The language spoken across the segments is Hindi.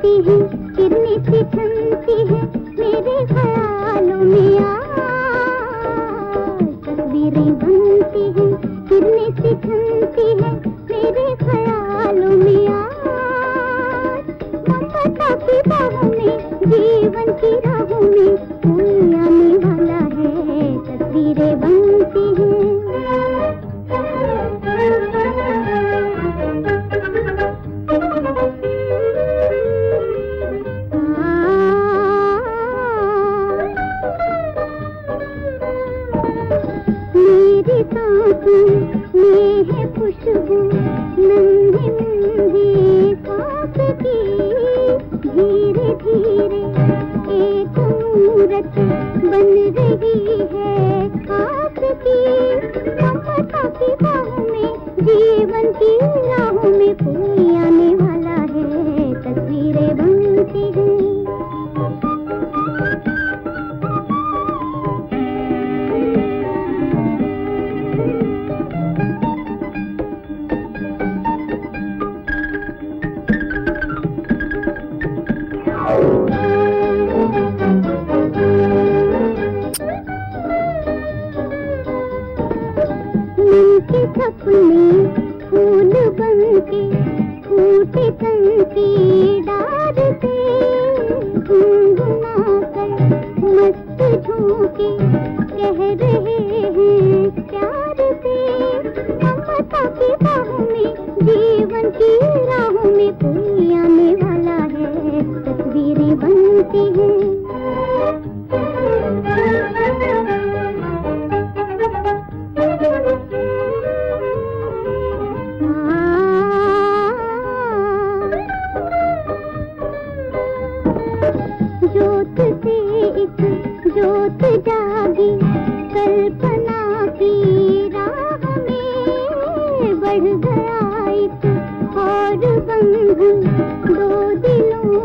बनती है, कितनी सी है, मेरे ख्यालों में तस्वीरें बनती है, कितनी सी धुनती है, मेरे ख्यालों में की में, जीवन की राहों में, दुनिया में धीरे धीरे के सपने फूल बन के फूटे तन की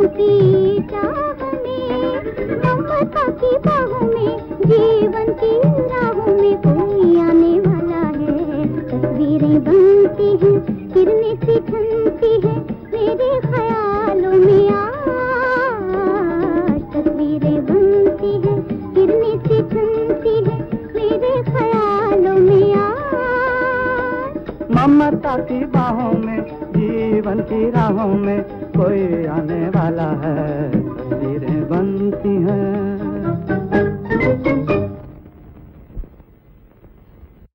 दिलों चाह में ममता की बाहों में, जीवन की राहों में कोई आने वाला है। तस्वीरें बनती हैं गिरने से झनती ममता की बाहों में, जीवन की राहों में कोई आने वाला है, तस्वीरें बनती हैं।